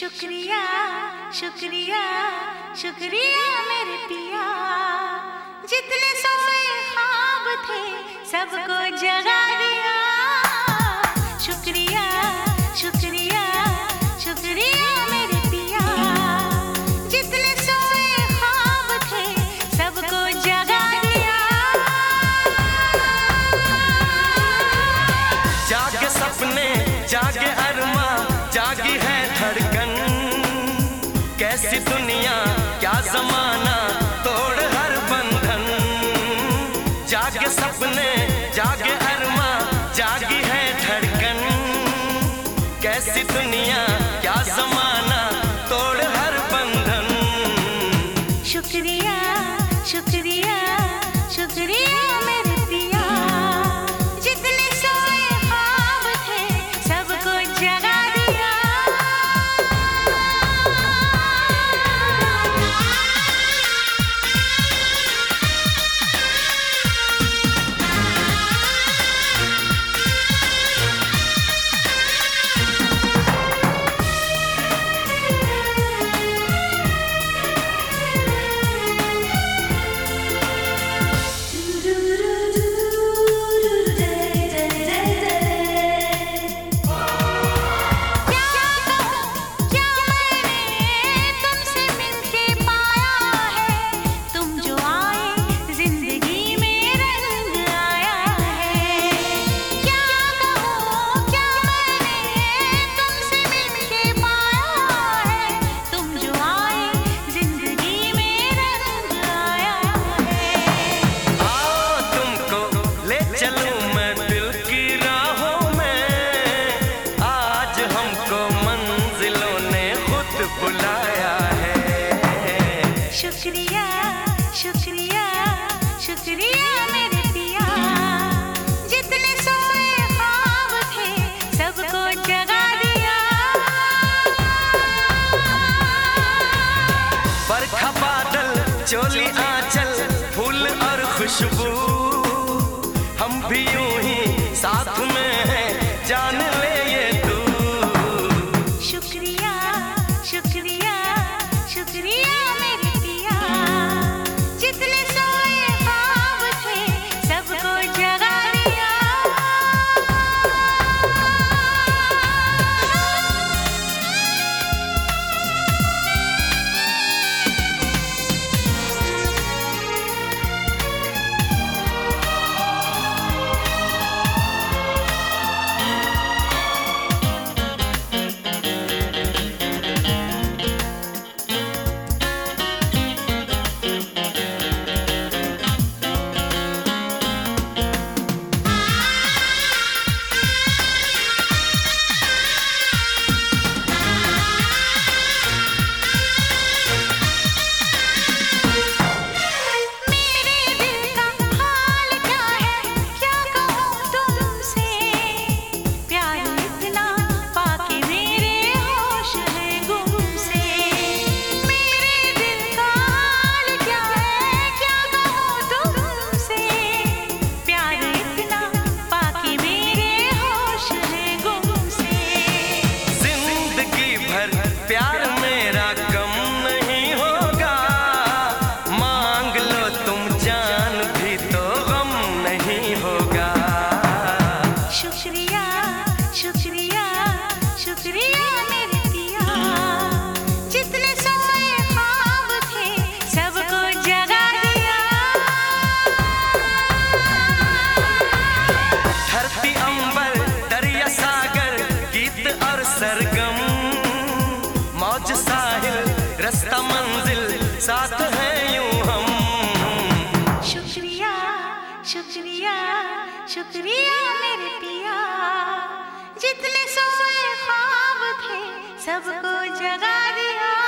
शुक्रिया शुक्रिया शुक्रिया मेरे पिया। जितने सोए खाब थे, सबको जगा दिया। शुक्रिया शुक्रिया शुक्रिया मेरे पिया। जितने सोए खाब थे, सबको जगा दिया। जाग सपने, जाग अरमा, जागी है धड़कन। कैसी दुनिया, क्या जमाना, तोड़ हर बंधन। जागे सपने, जागे अरमा, जागी है धड़कन। कैसी दुनिया, क्या जमाना, तोड़ हर बंधन। शुक्रिया शुक्रिया शुक्रिया शुक्रिया शुक्रिया मेरे शुक्रिया मेरे पिया। जितने सोए ख्वाब थे सबको जगा दिया।